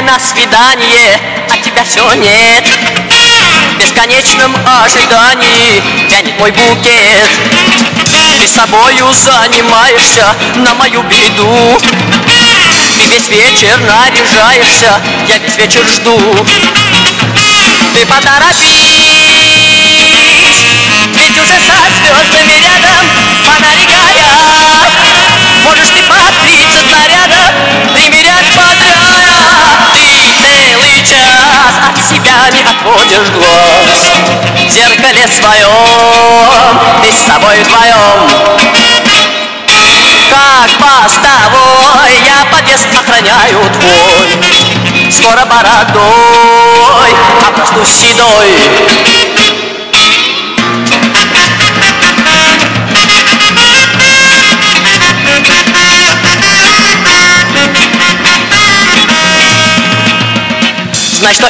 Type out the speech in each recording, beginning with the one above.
на свидание, а тебя все нет. В бесконечном ожидании тянет мой букет. Ты собою занимаешься на мою беду. Ты весь вечер наряжаешься, я весь вечер жду. Ты поторопись, отводишь глаз. В зеркале своем, ты с собой вдвоем Как постовой я подъезд охраняю твой. Скоро бородой обрасту седой. Знай, что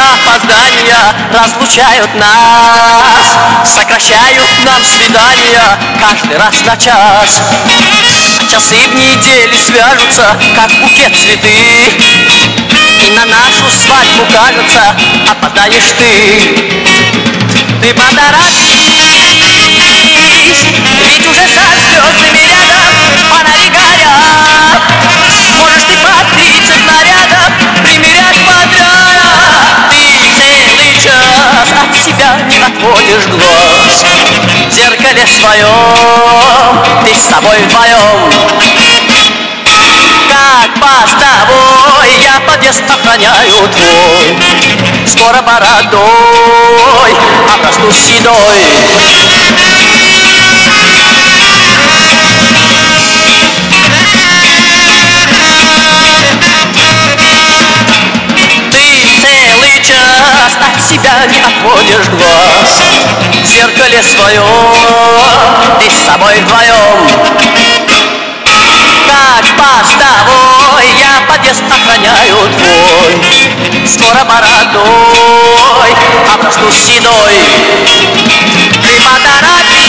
опоздания разлучают нас Сокращают нам свидания каждый раз на час. Часы в неделю свяжутся, как букет цветы И на нашу свадьбу, кажется, опоздаешь ты Ты отводишь глаз. В зеркале своем ты с собой вдвоем Как постовой я подъезд охраняю твой. Скоро бородой обрасту седой меня не отводишь глаз. В зеркале своем ты с собой вдвоем Как постовой я подъезд охраняю твой. Скоро бородой обрасту седой. Ты поторопись